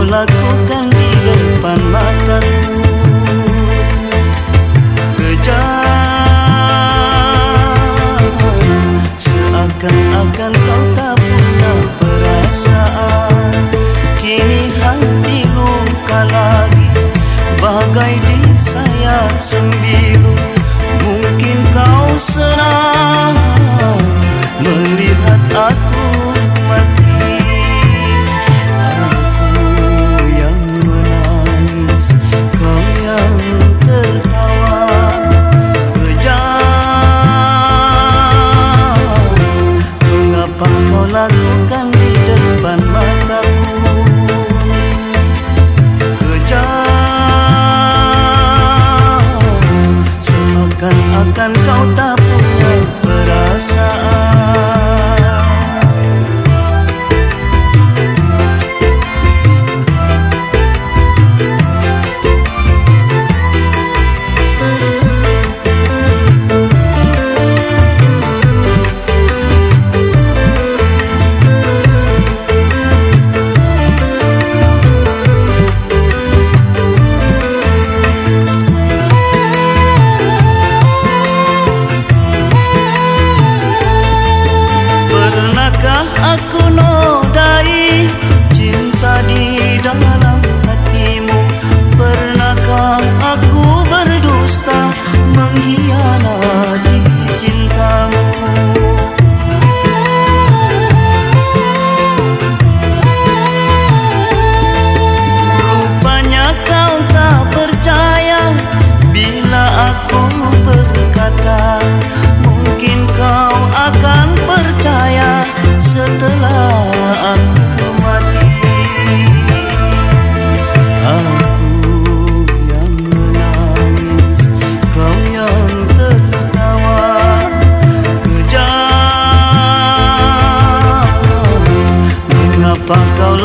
kau lakukan di depan mataku. Kejar. Seakan-akan kau tak punya perasaan. Kini hati luka lagi Bagai disayat sembilu. Mungkin kau senang Melihat aku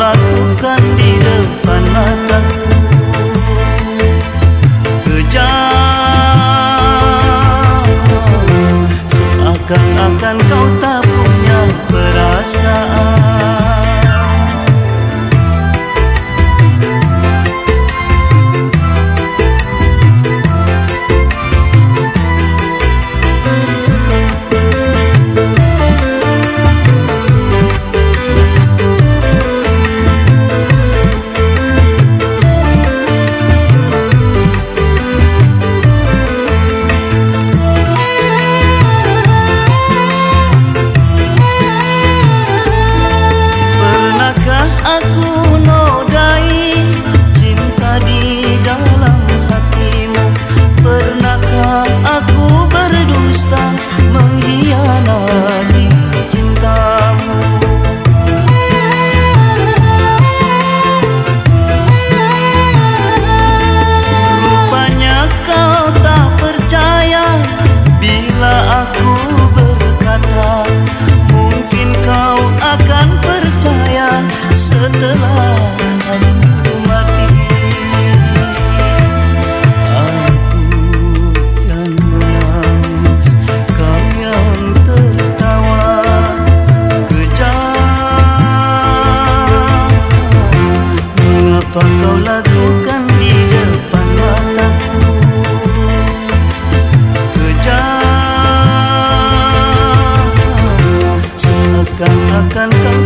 Lakukan di depan mataku Kejam Seakan-akan kau akan kau